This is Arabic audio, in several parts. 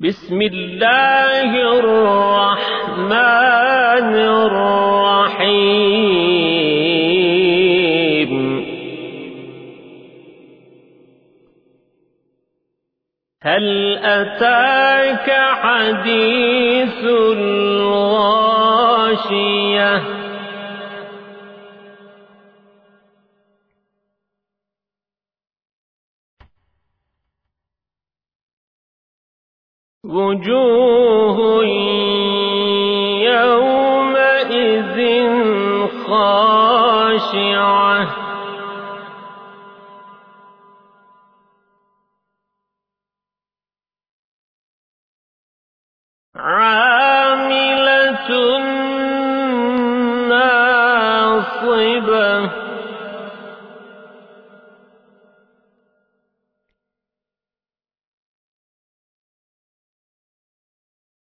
بسم الله الرحمن الرحيم. هل أتاك حديث الغاشية وجوه يومئذ خاشعة. عاملة ناصبة.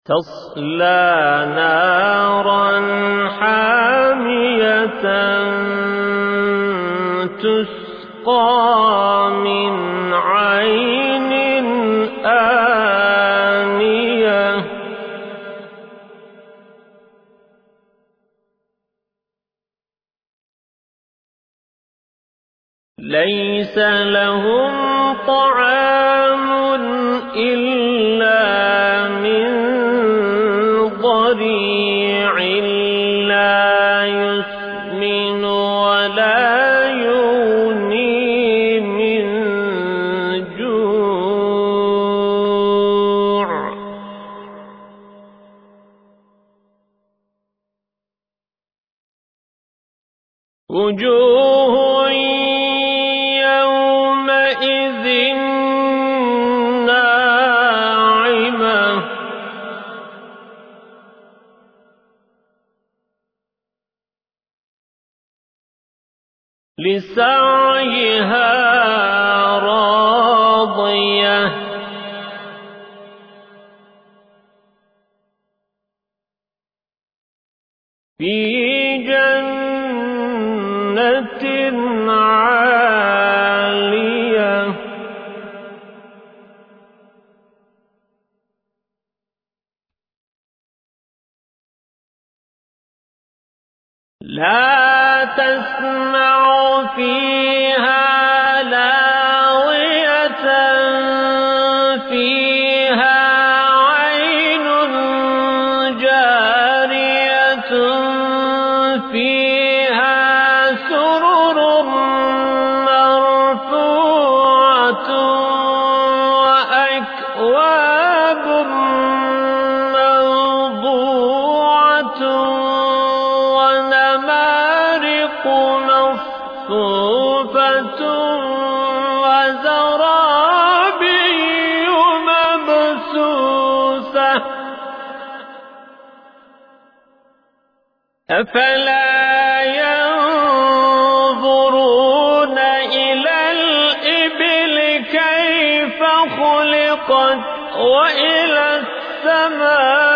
تصلى نارا حامية تسقى من عين آنية. ليس لهم طعام إلا لا يسمن ولا من جوع. وجوه لسعيها راضية. في جنة عالية. لا تسمع فيها مصفوفة وزرابي مبسوسة أفلا ينظرون إلى الإبل كيف خلقت وإلى السماء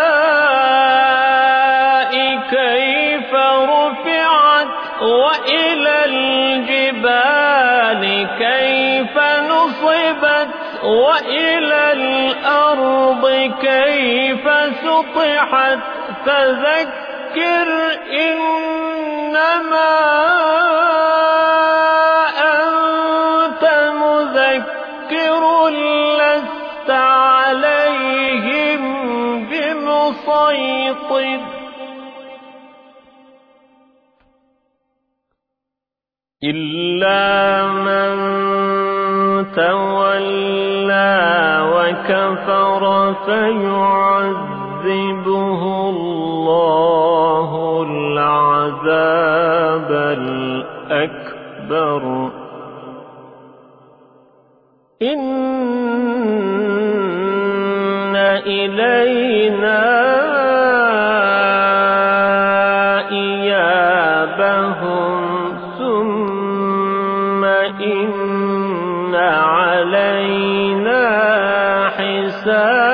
كيف نصبت وإلى الأرض كيف سطحت فذكر إنما أنت مذكر لست عليهم بمسيطر. إلا من تولى وكفر فيعذبه الله العذاب الأكبر. إن إلينا إيابهم علينا حسابهم